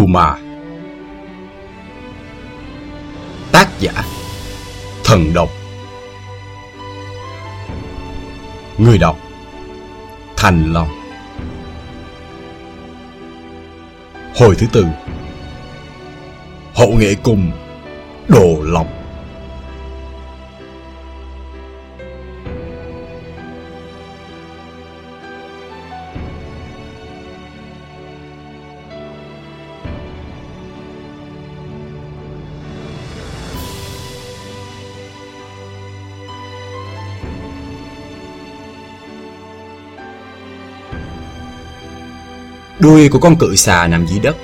Trù Mà Tác giả, Thần Độc. Người đọc, Thành Long. Hồi thứ tư, Hậu nghệ cùng Đồ lòng. Đuôi của con cự xà nằm dưới đất,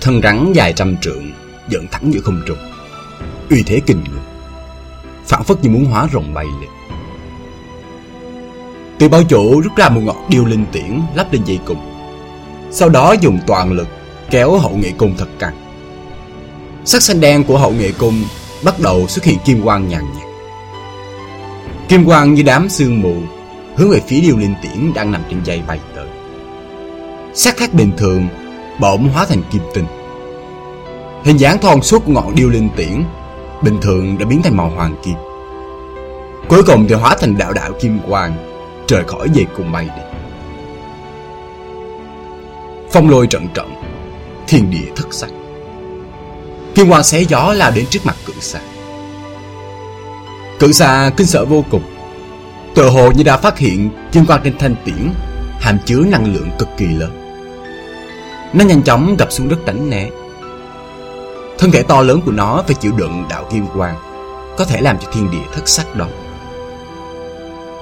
Thân rắn dài trăm trượng Dẫn thẳng giữa không trung. Uy thế kinh người, Phản phất như muốn hóa rồng bay lên. Từ bao chỗ rút ra một ngọn điêu linh tiễn Lắp lên dây cung. Sau đó dùng toàn lực Kéo hậu nghệ cung thật căng. Sắc xanh đen của hậu nghệ cung Bắt đầu xuất hiện kim quang nhàn nhạt. Kim quang như đám sương mù Hướng về phía điêu linh tiễn đang nằm trên dây bay tới sắc khác bình thường bỗng hóa thành kim tinh. Hình dáng thon suốt của ngọn điêu linh tiễn bình thường đã biến thành màu hoàng kim. Cuối cùng thì hóa thành đạo đạo kim quang rời khỏi về cùng bay đi. Phong lôi trận trận, thiên địa thất sắc. Kim quang xé gió lao đến trước mặt cự xà. Cự xà kinh sợ vô cùng. Tự hồ như đã phát hiện, kim quang trên thanh tiễn hàm chứa năng lượng cực kỳ lớn nó nhanh chóng gặp xuống đất tránh né. Thân thể to lớn của nó phải chịu đựng đạo kim quang, Có thể làm cho thiên địa thất sắc động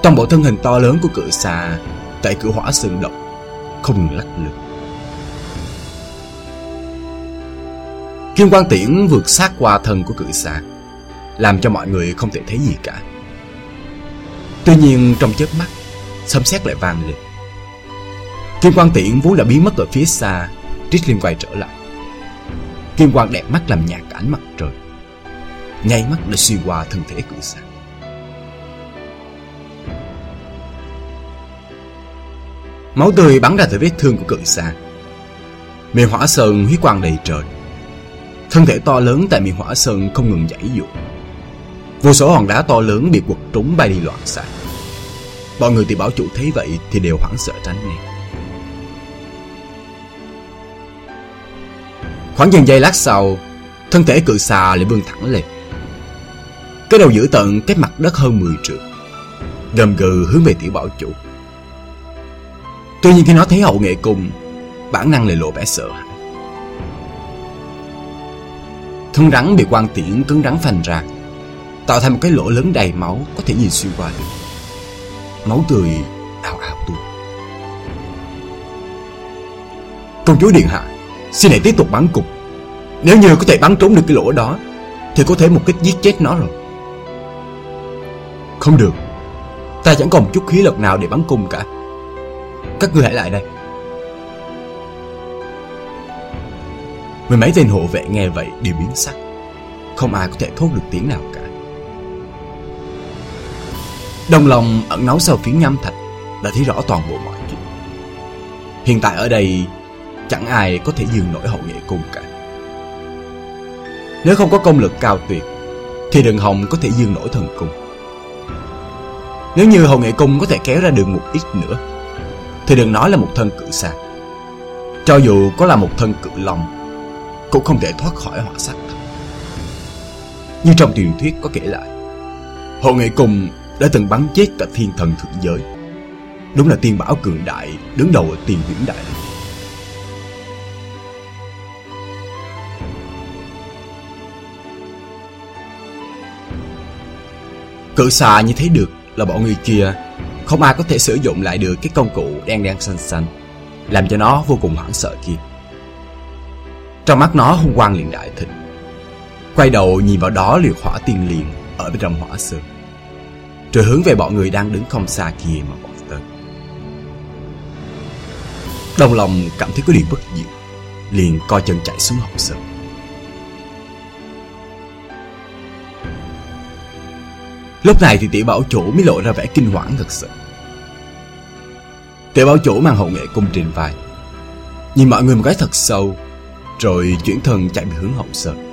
Trong bộ thân hình to lớn của cự xà Tại cửa hỏa sơn động Không ngừng lắc lư. Kim quang tiễn vượt sát qua thân của cự xà, Làm cho mọi người không thể thấy gì cả. Tuy nhiên, trong chớp mắt, Sấm sét lại vang lên. Kim quang tiễn vốn đã biến mất ở phía xa Trích Liên quay trở lại. Kim quang đẹp mắt làm nhạt cả ánh mặt trời. Nháy mắt đã xuyên qua thân thể cự xà Máu tươi bắn ra từ vết thương của cự xà. Miền hỏa sơn huyết quang đầy trời. Thân thể to lớn tại miền hỏa sơn không ngừng giãy dụ. Vô số hòn đá to lớn bị quật trúng bay đi loạn xạ. Mọi người thì bảo chủ thấy vậy thì đều hoảng sợ tránh né. Khoảng dần giây lát sau, Thân thể cự xà lại vươn thẳng lên. Cái đầu giữ tận cái mặt đất hơn 10 trượng, Gầm gừ hướng về tiểu bảo chủ. Tuy nhiên khi nó thấy hậu nghệ cung Bản năng lại lộ vẻ sợ hãi. Thân rắn bị quan tiễn, cứng rắn phành ra, Tạo thành một cái lỗ lớn đầy máu Có thể nhìn xuyên qua được. Máu tươi ảo ảo tuôn. Công chúa Điện Hạ Xin hãy tiếp tục bắn cục. Nếu như có thể bắn trúng được cái lỗ đó, Thì có thể một cách giết chết nó rồi. Không được. Ta chẳng còn một chút khí lực nào để bắn cung cả. Các ngươi hãy lại đây. Mười mấy tên hộ vệ nghe vậy đều biến sắc. Không ai có thể thốt được tiếng nào cả. Đồng lòng ẩn náu sau phiến nhâm thạch, Đã thấy rõ toàn bộ mọi chuyện Hiện tại ở đây Chẳng ai có thể dừng nổi hậu nghệ cung cả. Nếu không có công lực cao tuyệt, Thì đừng hòng có thể dừng nổi thần cung. Nếu như hậu nghệ cung có thể kéo ra được một ít nữa, Thì đừng nói là một thân cự xa Cho dù có là một thân cự long Cũng không thể thoát khỏi hỏa sắc. Như trong truyền thuyết có kể lại, Hậu nghệ cung đã từng bắn chết cả thiên thần thượng giới. Đúng là tiên bảo cường đại Đứng đầu ở tiền viễn đại. Cự xà như thấy được là bọn người kia Không ai có thể sử dụng lại được cái công cụ đen đen xanh xanh, Làm cho nó vô cùng hoảng sợ kia. Trong mắt nó hung quang liền đại thịnh, Quay đầu nhìn vào đó liệt hỏa tiên liền Ở bên trong hỏa sơn, Rồi hướng về bọn người đang đứng không xa kia mà bỏ tới. Đồng lòng cảm thấy có điều bất diệu Liền co chân chạy xuống hậu sơn. Lúc này thì tiểu bảo chủ mới lộ ra vẻ kinh hoảng thật sự. Tiểu bảo chủ mang hậu nghệ cung trên vai. Nhìn mọi người một cái thật sâu, Rồi chuyển thân chạy về hướng hậu sơn.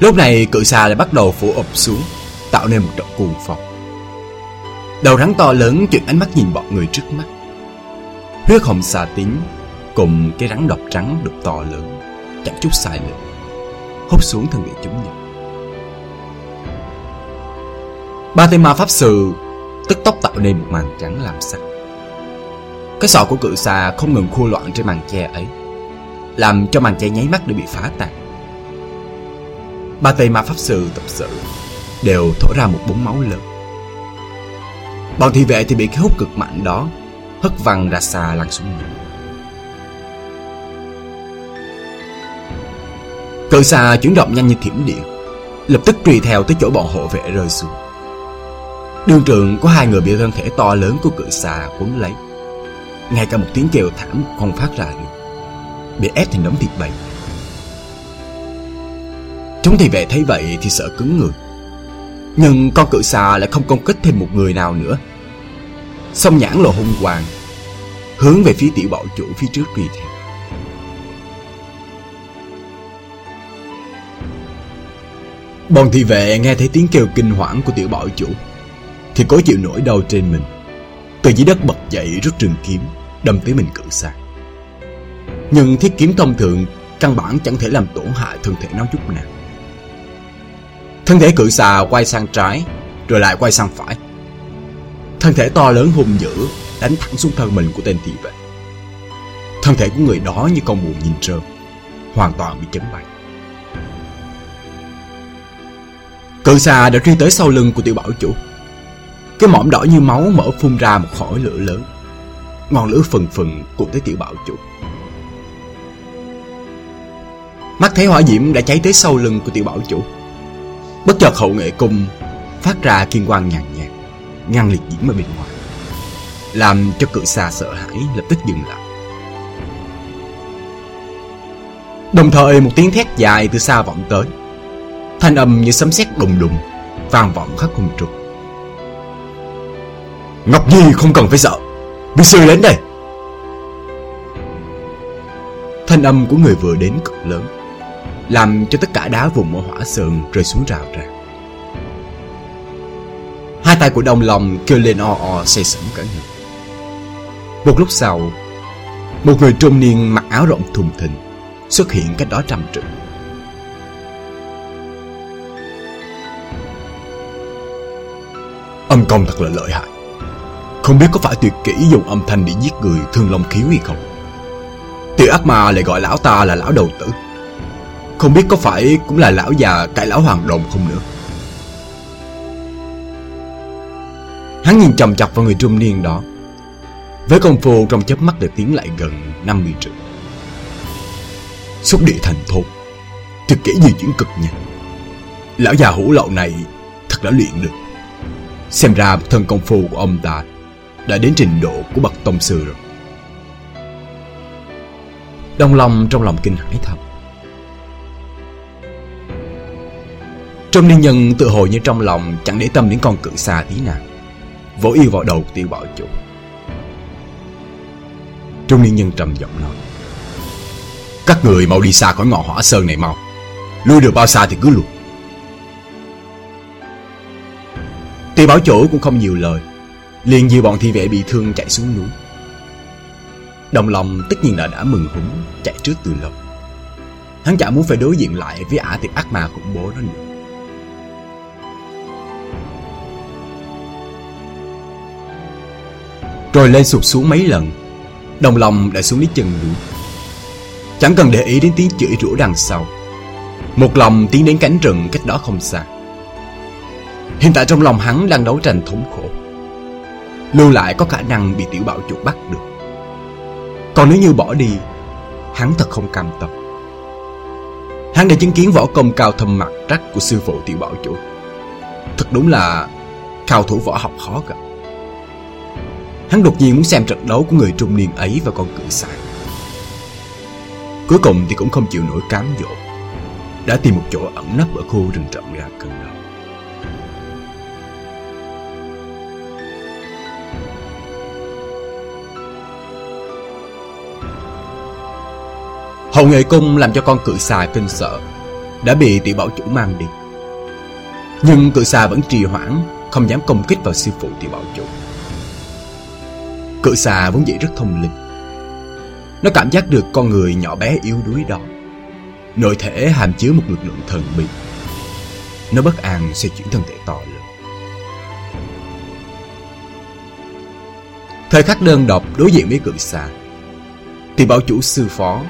Lúc này cự xà lại bắt đầu phủ ập xuống, Tạo nên một trận cuồng phong. Đầu rắn to lớn chuyển ánh mắt nhìn bọn người trước mắt. Huyết hồng xà tím Cùng cái rắn độc trắng được to lớn, Chẳng chút sai lệch, Hút xuống thân thể chúng nhân. Ba tên ma pháp sư Tức tốc tạo nên một màn trắng làm sạch. Cái sọ của cự xà không ngừng khua loạn trên màn che ấy, Làm cho màn che nháy mắt để bị phá tan. Ba tên ma pháp sư tập sự Đều thổ ra một búng máu lớn. Bọn thị vệ thì bị cái hút cực mạnh đó Hất văng ra xa lăn xuống nước Cự xa chuyển động nhanh như thiểm điện, Lập tức truy theo tới chỗ bọn hộ vệ rơi xuống. Đương trường có hai người bị thân thể to lớn của cự xà quấn lấy. Ngay cả một tiếng kêu thảm không phát ra được, Bị ép thành đống thịt bầy. Chúng thị vệ thấy vậy thì sợ cứng người. Nhưng con cự xà lại không công kích thêm một người nào nữa. Xong nhãn lộ hung hoàng, Hướng về phía tiểu bảo chủ phía trước truy theo. Bọn thị vệ nghe thấy tiếng kêu kinh hoảng của tiểu bảo chủ, Thì cố chịu nổi đau trên mình. Từ dưới đất bật dậy rút trường kiếm, Đâm tới mình cự xà Nhưng thiết kiếm thông thường, Căn bản chẳng thể làm tổn hại thân thể nó chút nào. Thân thể cự xà quay sang trái, Rồi lại quay sang phải. Thân thể to lớn hùng dữ Đánh thẳng xuống thân mình của tên thị vệ. Thân thể của người đó như con mùa nhìn trơn Hoàn toàn bị chấn bay. Cự xà đã truy tới sau lưng của tiểu bảo chủ. Cái mỏm đỏ như máu mở phun ra một khỏi lửa lớn. Ngọn lửa phần phần cuộn tới tiểu bảo chủ. Mắt thấy hỏa diễm đã cháy tới sau lưng của tiểu bảo chủ. Bất chợt hậu nghệ cung phát ra kiên quang nhàn nhạt, ngăn liệt diễm ở bên ngoài, làm cho cự xà sợ hãi lập tức dừng lại. Đồng thời một tiếng thét dài từ xa vọng tới, thanh âm như sấm sét đùng đùng vang vọng khắp cung trục. Ngọc Nhi không cần phải sợ, vi sư đến đây. Thanh âm của người vừa đến cực lớn làm cho tất cả đá vùng ở hỏa sơn rơi xuống rào ra. Hai tay của đồng lòng kêu lên o o say sẩm cả người. Một lúc sau, một người trung niên mặc áo rộng thùng thình xuất hiện cách đó trăm trượng. Âm công thật là lợi hại. Không biết có phải tuyệt kỹ dùng âm thanh để giết người thương long khiếu hay không? Tiểu ác ma lại gọi lão ta là lão đầu tử. Không biết có phải cũng là lão già cải lão hoàng đồng không nữa Hắn nhìn chầm chặt vào người trung niên đó Với công phu trong chớp mắt để tiến lại gần 50 trượng Xúc địa thành thôn Thực kỹ di chuyển cực nhanh Lão già hủ lậu này thật đã luyện được Xem ra thân công phu của ông ta Đã đến trình độ của bậc tông sư rồi. Đông Long trong lòng kinh hãi thầm. Trong niên Nhân tự hồi như trong lòng, chẳng để tâm đến con cự xa tí nào. Vỗ yêu vào đầu tiêu bảo chủ. Trung niên Nhân trầm giọng nói, Các người mau đi xa khỏi ngọn hỏa sơn này mau. Lui được bao xa thì cứ lùi. Tiêu bảo chủ cũng không nhiều lời, liền dìu bọn thi vệ bị thương chạy xuống núi. Đồng lòng tất nhiên là đã mừng húng chạy trước từ lâu. Hắn chả muốn phải đối diện lại với ả tiệc ác ma khủng bố đó nữa. Rồi lên sụp xuống mấy lần, Đồng lòng đã xuống đến chân núi. Chẳng cần để ý đến tiếng chửi rủa đằng sau. Một lòng tiến đến cánh rừng cách đó không xa. Hiện tại trong lòng hắn đang đấu tranh thống khổ Lưu lại có khả năng bị tiểu bảo chủ bắt được Còn nếu như bỏ đi, Hắn thật không cam tâm Hắn đã chứng kiến võ công cao thâm mặt trắc của sư phụ tiểu bảo chủ Thật đúng là cao thủ võ học khó gặp Hắn đột nhiên muốn xem trận đấu của người trung niên ấy và con cự xà. Cuối cùng thì cũng không chịu nổi cám dỗ. Đã tìm một chỗ ẩn nấp ở khu rừng rậm ra gần đó. Hậu nghệ cung làm cho con cự xà kinh sợ, Đã bị tiểu bảo chủ mang đi. Nhưng cự xà vẫn trì hoãn, Không dám công kích vào sư phụ tiểu bảo chủ. Cự xà vốn dĩ rất thông linh. Nó cảm giác được con người nhỏ bé yếu đuối đó. Nội thể hàm chứa một lực lượng thần bí. Nó bất an sẽ chuyển thân thể to lớn. Thời khắc đơn độc đối diện với cự xà Thì bảo chủ sư phó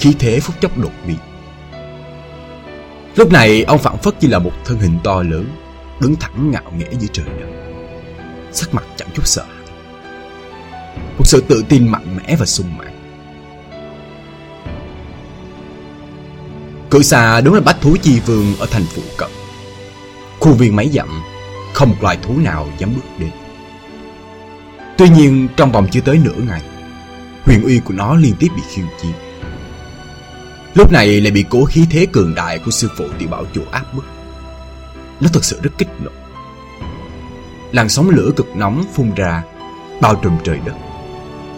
Khí thế phút chốc đột biến. Lúc này, ông phản phất như là một thân hình to lớn, Đứng thẳng ngạo nghễ giữa trời đất. Sắc mặt chẳng chút sợ hãi. Một sự tự tin mạnh mẽ và sung mãn. Cự xà đúng là bách thú chi vương ở thành phụ cận. Khu viên mấy dặm, Không một loài thú nào dám bước đến. Tuy nhiên, trong vòng chưa tới nửa ngày, Huyền uy của nó liên tiếp bị khiêu chiến. Lúc này lại bị cố khí thế cường đại của sư phụ tiểu bảo chủ áp bức. Nó thật sự rất kích động. Làn sóng lửa cực nóng phun ra, Bao trùm trời đất,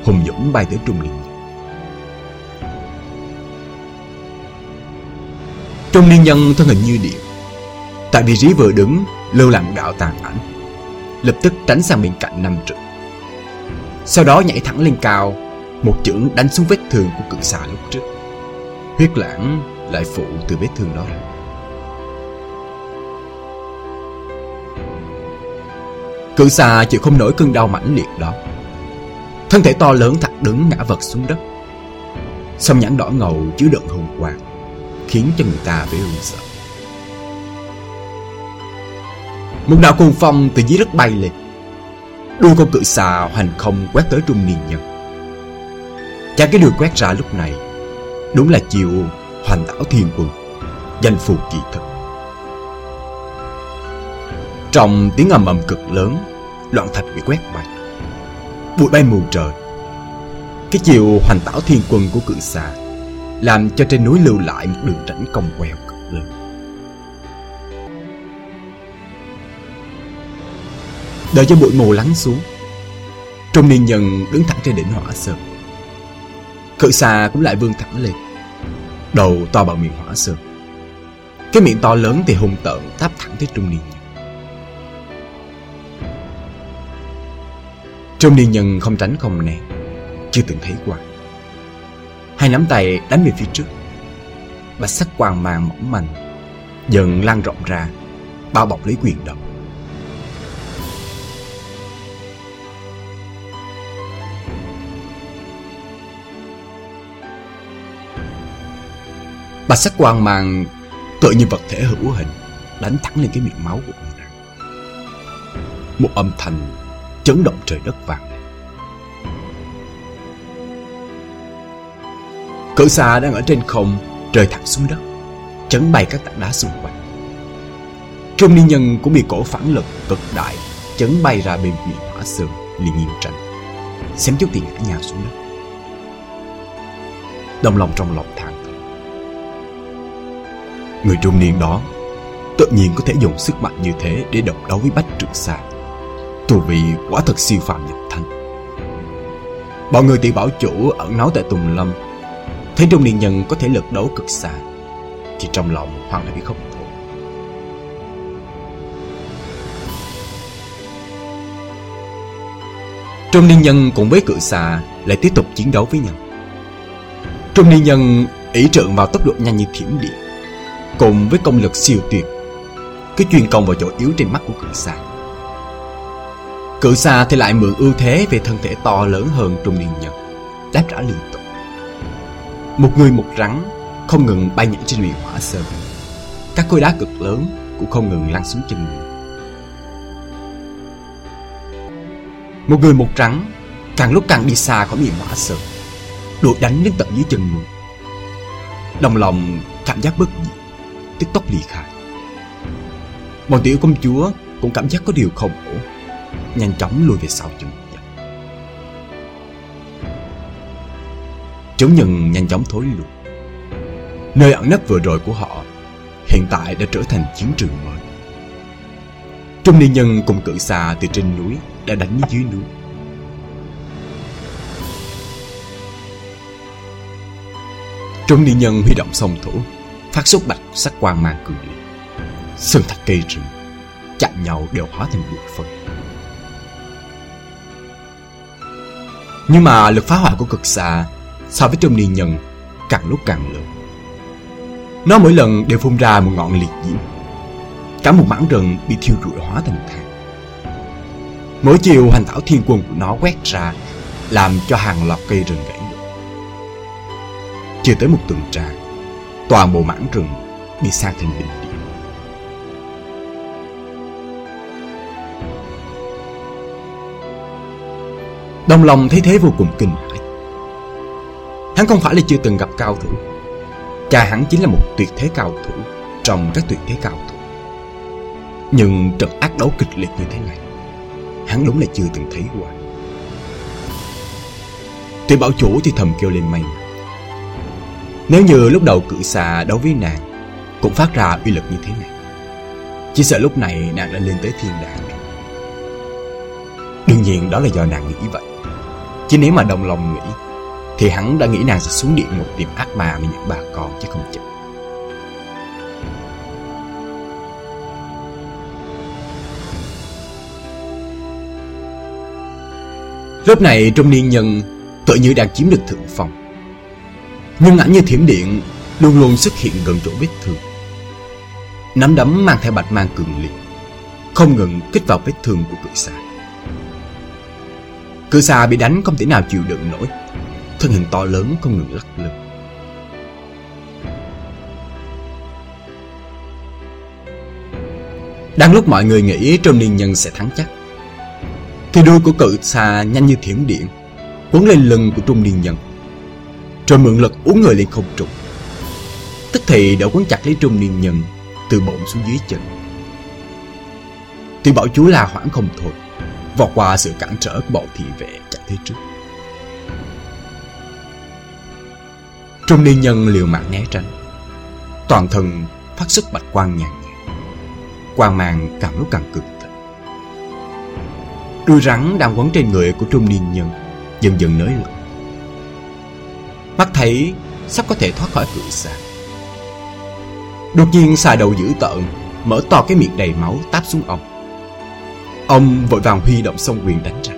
Hùng dũng bay tới trung liên Trung niên nhân thân hình như điện, Tại vị trí vừa đứng, Lưu làm đạo tàn ảnh, Lập tức tránh sang bên cạnh năm trượng Sau đó nhảy thẳng lên cao, Một chưởng đánh xuống vết thương của cự xà lúc trước. Huyết lãng lại phụ từ vết thương đó ra. Cự xà chịu không nổi cơn đau mãnh liệt đó. Thân thể to lớn thẳng đứng ngã vật xuống đất. Sông nhãn đỏ ngầu chứa đựng hùng quang, Khiến cho người ta phải run sợ. Một đạo cuồng phong từ dưới đất bay lên. Đuôi con cự xà hoành không quét tới trung niên nhân. Chả cái đường quét ra lúc này Đúng là chiều hoành đảo thiên quân, Danh phù kỳ thực. Trong tiếng ầm ầm cực lớn, Loạn thạch bị quét bay. Bụi bay mù trời. Cái chiều hoành đảo thiên quân của cự xà Làm cho trên núi lưu lại một đường rãnh cong queo cực lớn. Đợi cho bụi mù lắng xuống, Trung niên nhân đứng thẳng trên đỉnh hỏa sơn. Cự xà cũng lại vươn thẳng lên. Đầu to bằng miệng hỏa sơn. Cái miệng to lớn thì hung tợn Táp thẳng tới trung niên nhân. Trung niên nhân không tránh không né, Chưa từng thấy qua. Hai nắm tay đánh về phía trước. Bạch sắc quang màng mỏng manh, Dần lan rộng ra, Bao bọc lấy quyền đầu. Bạch sắc quang mang, tựa như vật thể hữu hình, đánh thẳng lên cái miệng máu của ông ta. Một âm thanh chấn động trời đất vàng lên. Cự đang ở trên không, rơi thẳng xuống đất, chấn bay các tảng đá xung quanh. Trung niên nhân cũng bị cổ phản lực cực đại, chấn bay ra bên miệng hỏa sườn liền nghiêng tranh xem chút tiền ngã nhào xuống đất. Đồng lòng trong lòng thẳng Người trung niên đó tự nhiên có thể dùng sức mạnh như thế để độc đấu với Bách Trường Sa. Tu vị quả thật siêu phàm nhập thánh. Bọn người tỷ bảo chủ ẩn náu tại Tùng Lâm, thấy trung niên nhân có thể lực đấu cực xa, thì trong lòng hoàng lại biết không thôi. Trung niên nhân cùng với cự xà lại tiếp tục chiến đấu với nhau. Trung niên nhân ý trượng vào tốc độ nhanh như thiểm điện cùng với công lực siêu tuyệt cứ chuyên công vào chỗ yếu trên mắt của cự xà cự xà thì lại mượn ưu thế về thân thể to lớn hơn trung niên nhân, đáp trả liên tục. Một người một rắn, không ngừng bay nhảy trên luyện hỏa sơn. Các khối đá cực lớn cũng không ngừng lăn xuống chân người một người một rắn, càng lúc càng đi xa khỏi miệng hỏa sơn đuổi đánh đến tận dưới chân người đồng lòng cảm giác bất diệt tức tốc ly khai. Bọn tiểu công chúa cũng cảm giác có điều không ổn, nhanh chóng lùi về sau chừng dặm chúng nhân nhanh chóng thối lui. Nơi ẩn nấp vừa rồi của họ hiện tại đã trở thành chiến trường mới. Trung niên nhân cùng cự xà từ trên núi đã đánh dưới núi. Trung niên nhân huy động song thủ Phát xuất bạch sắc quang mang cường liệt Sơn thạch cây rừng, Chạm nhau đều hóa thành bụi phân. Nhưng mà lực phá hoại của cực xà So với trung niên nhân Càng lúc càng lớn. Nó mỗi lần đều phun ra một ngọn liệt diễm. Cả một mảng rừng bị thiêu rụi hóa thành than. Mỗi chiều hành thảo thiên quân của nó quét ra, Làm cho hàng loạt cây rừng gãy đổ. Chưa tới một tuần trà Toàn bộ mảng rừng bị sang thành bình địa. Đồng lòng thấy thế vô cùng kinh hãi. Hắn không phải là chưa từng gặp cao thủ. Cha hắn chính là một tuyệt thế cao thủ, Trong các tuyệt thế cao thủ. Nhưng trận ác đấu kịch liệt như thế này, Hắn đúng là chưa từng thấy qua. Tuy bảo chủ thì thầm kêu lên may nếu như lúc đầu cự xà đấu với nàng, Cũng phát ra uy lực như thế này. Chỉ sợ lúc này nàng đã lên tới thiên đàng Đương nhiên đó là do nàng nghĩ vậy. Chứ nếu mà đồng lòng nghĩ, Thì hắn đã nghĩ nàng sẽ xuống địa ngục tìm ác ma với những bà con chứ không chừng Lúc này trung niên nhân tự như đang chiếm được thượng phong. Nhưng ảnh như thiểm điện luôn luôn xuất hiện gần chỗ vết thương. Nắm đấm mang theo bạch mang cường liệt, Không ngừng kích vào vết thương của cự xa Cự xa bị đánh không thể nào chịu đựng nổi. Thân hình to lớn không ngừng lắc lư. Đang lúc mọi người nghĩ Trung Niên Nhân sẽ thắng chắc, Thì đuôi của cự xà nhanh như thiểm điện Quấn lên lưng của Trung Niên Nhân. Rồi mượn lực uống người lên không trùng Tức thì đã quấn chặt lấy Trung Niên Nhân Từ bụng xuống dưới chân Tuy bảo chú la hoảng không thôi vọt qua sự cản trở của bọn thị vệ chạy tới trước. Trung niên nhân liều mạng né tránh, toàn thân phát xuất bạch quang nhàn nhạt, quang mang càng lúc càng cực thịnh. Đuôi rắn đang quấn trên người của trung niên nhân dần dần nới lỏng. Mắt thấy sắp có thể thoát khỏi cự xà. Đột nhiên xà đầu dữ tợn, mở to cái miệng đầy máu táp xuống ông. Ông vội vàng huy động song quyền đánh ra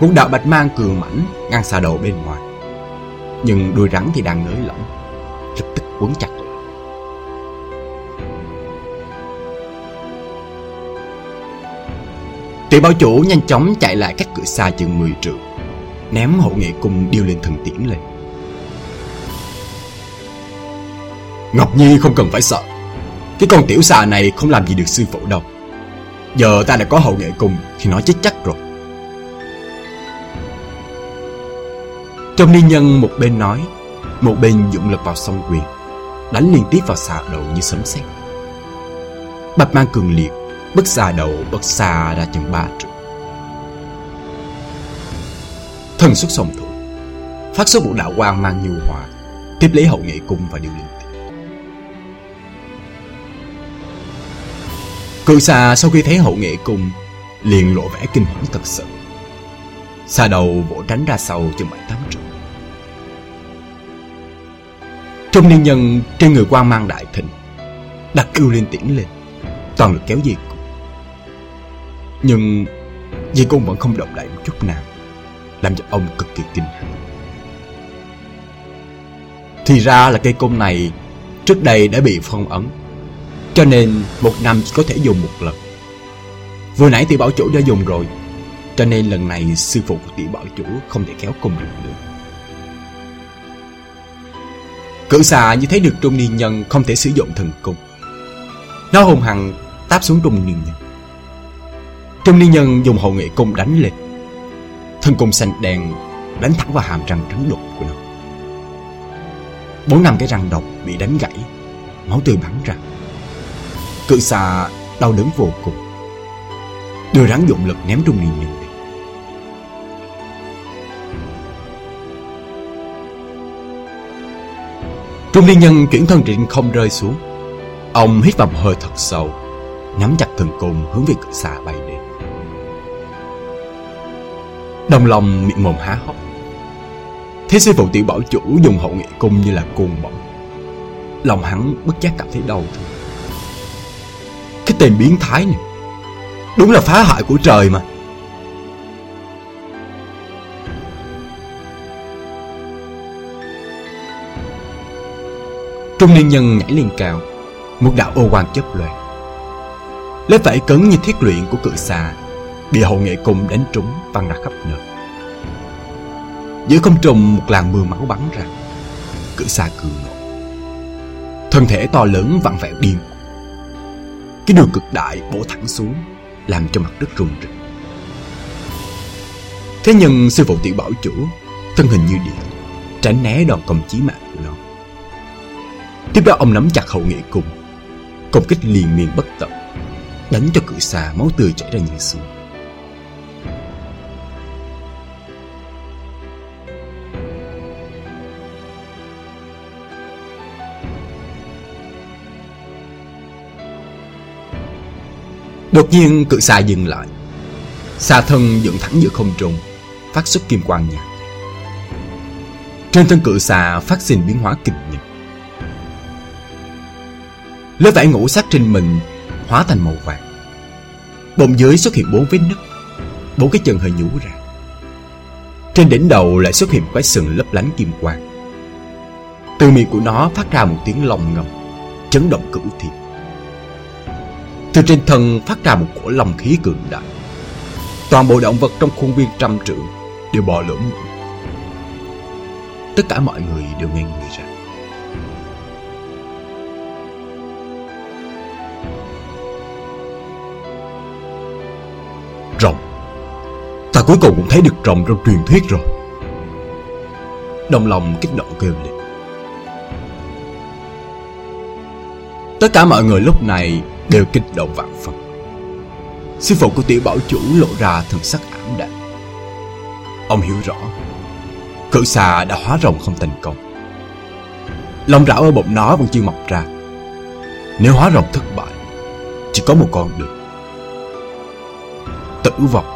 Một đạo bạch mang cường mãnh ngăn xà đầu bên ngoài Nhưng đuôi rắn thì đang nới lỏng Lập tức quấn chặt lại Tỷ bảo chủ nhanh chóng chạy lại cách cửa xa chừng 10 trượng Ném hộ nghệ cung điêu lên thần tiễn lên. Ngọc Nhi không cần phải sợ. Cái con tiểu xà này không làm gì được sư phụ đâu. Giờ ta đã có hậu nghệ cùng Thì nó chết chắc rồi. Trong ni nhân, một bên nói, Một bên dụng lực vào song quyền, Đánh liên tiếp vào xà đầu như sấm sét. Bạch mang cường liệt Bất xà đầu bất xà ra chừng ba trượng. Thần xuất song thủ Phát xuất một đạo quang mang nhu hòa, Tiếp lấy hậu nghệ cung và điều liên Cự xà sau khi thấy hậu nghệ cung, liền lộ vẻ kinh hoảng thật sự. Xà đầu vỗ tránh ra sau chừng bảy tám trượng. Trong niên nhân trên người quan mang đại thịnh, Đặt kêu liên tiễn lên, Toàn lực kéo dây cung. Nhưng dây cung vẫn không động đậy một chút nào. Làm cho ông cực kỳ kinh hãi. Thì ra là cây cung này Trước đây đã bị phong ấn, cho nên một năm chỉ có thể dùng một lần. Vừa nãy tỷ bảo chủ đã dùng rồi, Cho nên lần này sư phụ của tỷ bảo chủ không thể kéo công được nữa. Cự xà như thấy được trung niên nhân không thể sử dụng thần cung. Nó hùng hằng táp xuống trung niên nhân. Trung niên nhân dùng hậu nghệ cung đánh lên. Thân cung xanh đen đánh thẳng vào hàm răng trắng đục của nó. Bốn năm cái răng độc bị đánh gãy, Máu tươi bắn ra. Cự xà đau đớn vô cùng. Đưa rắn dụng lực ném trung niên nhân đi. Trung niên nhân chuyển thân trịnh không rơi xuống. Ông hít vào một hơi thật sâu, Nắm chặt thần cung hướng về cự xà bay đi. Đồng lòng miệng mồm há hốc. Thế sư phụ tiểu bảo chủ dùng hậu nghệ cung như là cuồng bọn Lòng hắn bất giác cảm thấy đau thương. Cái tên biến thái này, Đúng là phá hại của trời mà. Trung niên nhân nhảy lên cao, Một đạo ô quang chớp loạn lấy vảy cứng như thiết luyện của cự xà Bị hậu nghệ cung đánh trúng văng ra khắp nơi. Giữa không trùng một làn mưa máu bắn ra Cự xa cường nộ Thân thể to lớn vặn vẹo điên. Cái đường cực đại bổ thẳng xuống, Làm cho mặt đất rung rinh Thế nhưng sư phụ tiểu bảo chủ, Thân hình như điện, Tránh né đòn công chí mạng của nó. Tiếp đó ông nắm chặt hậu nghệ cung Công kích liền miên bất tận, Đánh cho cự xà máu tươi chảy ra như xuống Đột nhiên cự xà dừng lại. Xà thân dựng thẳng giữa không trung, Phát xuất kim quang nhạt. Trên thân cự xà phát sinh biến hóa kinh nhật Lớp vải ngũ sắc trên mình hóa thành màu vàng. Bụng dưới xuất hiện bốn vết nứt, Bốn cái chân hơi nhú ra. Trên đỉnh đầu lại xuất hiện cái sừng lấp lánh kim quang. Từ miệng của nó phát ra một tiếng lòng ngầm Chấn động cửu thiệt từ trên thân phát ra một cổ lòng khí cường đại. Toàn bộ động vật trong khuôn viên trăm trượng Đều bò lưỡng Tất cả mọi người đều nghe người ra. Rồng. Ta cuối cùng cũng thấy được rồng trong truyền thuyết rồi. Đồng lòng kích động kêu lên. Tất cả mọi người lúc này đều kích động vạn phần. Sư phụ của tiểu bảo chủ lộ ra thần sắc ảm đạm. Ông hiểu rõ, cử xà đã hóa rồng không thành công. Lòng rảo ở bụng nó vẫn chưa mọc ra. Nếu hóa rồng thất bại, chỉ có một con đường. Tử vong.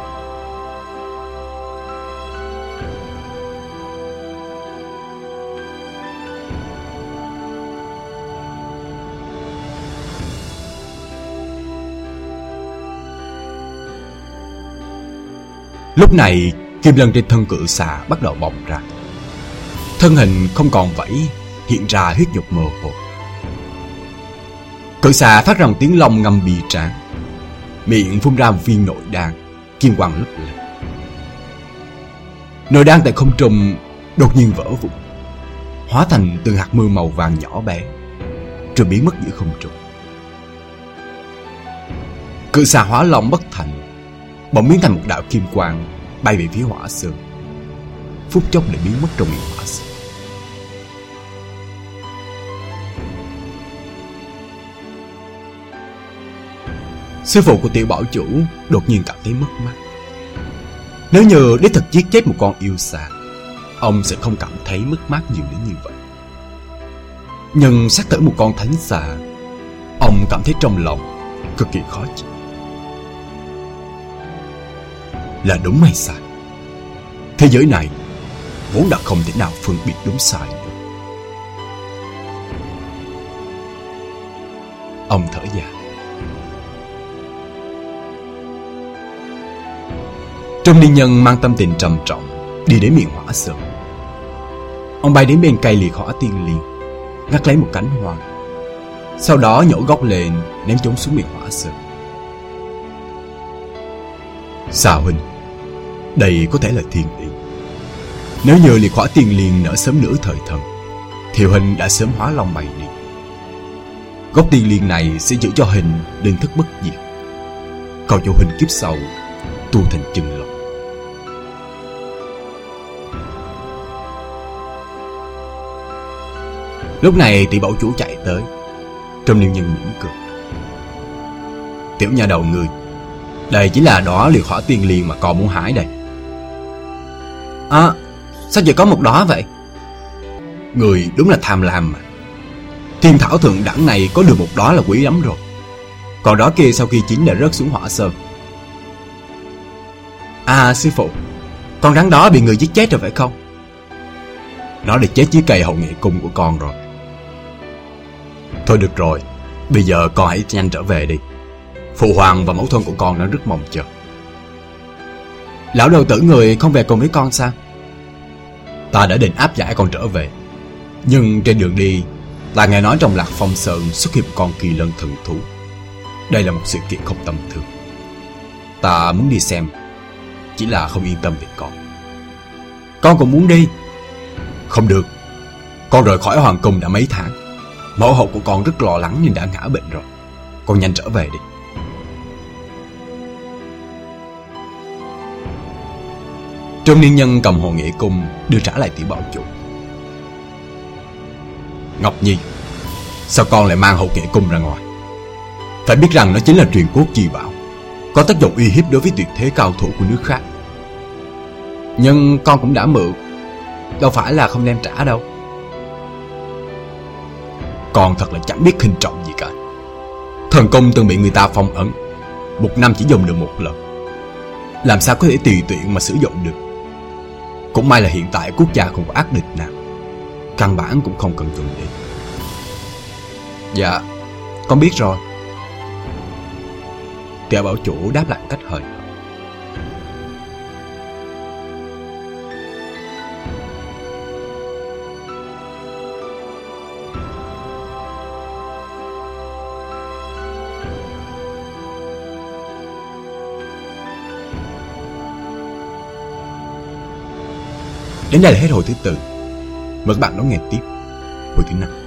Lúc này, kim lân trên thân cự xà bắt đầu bồng ra. Thân hình không còn vẫy, Hiện ra huyết nhục mơ hồ. Cự xà phát ra một tiếng long ngâm bì tráng Miệng phun ra một viên nội đan, Kim quang lấp lánh. Nội đan tại không trung Đột nhiên vỡ vụn, Hóa thành từng hạt mưa màu vàng nhỏ bé, Rồi biến mất giữa không trung. Cự xà hóa long bất thành bỗng biến thành một đạo kim quang, bay về phía hỏa sơn. Phút chốc lại biến mất trong miệng hỏa sơn. Sư phụ của tiểu bảo chủ đột nhiên cảm thấy mất mát. Nếu như đích thực giết chết một con yêu xa, ông sẽ không cảm thấy mất mát nhiều đến như vậy. Nhưng xác tử một con thánh xà ông cảm thấy trong lòng cực kỳ khó chịu là đúng hay sai. Thế giới này vốn đã không thể nào phân biệt đúng sai nữa. Ông thở dài. Trong niên nhân mang tâm tình trầm trọng đi đến miệng hỏa sơn. Ông bay đến bên cây liệt hỏa tiên liền, ngắt lấy một cánh hoa. Sau đó nhổ gốc lên ném chúng xuống miệng hỏa sơn. Xà huynh Đây có thể là thiên ý Nếu như liệt hỏa tiên liền nở sớm nửa thời thần, Thì huynh đã sớm hóa long mày đi Gốc tiên liên này sẽ giữ cho hình lên thức bất diệt. Còn cho huynh kiếp sau Tu thành chân lộc. Lúc này tỷ bảo chủ chạy tới, Trong niên nhân mỉm cười. Tiểu nhà đầu người đây chính là đóa liệt hỏa tiên liền mà con muốn hái đây. À Sao chỉ có một đóa vậy? Người đúng là tham lam mà. Thiên thảo thượng đẳng này có được một đóa là quý lắm rồi. Còn đó kia sau khi chín đã rớt xuống hỏa sơn. À sư phụ, Con rắn đó bị người giết chết rồi phải không? Nó đã chết dưới cây hậu nghệ cung của con rồi. Thôi được rồi, Bây giờ con hãy nhanh trở về đi. Phụ hoàng và mẫu thân của con đang rất mong chờ. Lão đầu tử người không về cùng với con sao? Ta đã định áp giải con trở về, Nhưng trên đường đi, Ta nghe nói trong lạc phong sơn xuất hiện con kỳ lân thần thú. Đây là một sự kiện không tầm thường. Ta muốn đi xem, Chỉ là không yên tâm về con. Con cũng muốn đi. Không được, Con rời khỏi hoàng cung đã mấy tháng. Mẫu hậu của con rất lo lắng nhưng đã ngã bệnh rồi. Con nhanh trở về đi. Trung Niên Nhân cầm hồ nghệ cung đưa trả lại tỷ bảo chủ. Ngọc Nhi, Sao con lại mang hồ nghệ cung ra ngoài? Phải biết rằng nó chính là truyền quốc chi bảo, Có tác dụng uy hiếp đối với tuyệt thế cao thủ của nước khác. Nhưng con cũng đã mượn, Đâu phải là không đem trả đâu. Con thật là chẳng biết khinh trọng gì cả. Thần công từng bị người ta phong ấn, Một năm chỉ dùng được một lần. Làm sao có thể tùy tiện mà sử dụng được? Cũng may là hiện tại quốc gia không có ác địch nào. Căn bản cũng không cần dùng đến Dạ Con biết rồi. Tiểu bảo chủ đáp lại cách hời. Đến đây là hết hồi thứ tư. Mời các bạn đón nghe tiếp Hồi thứ năm.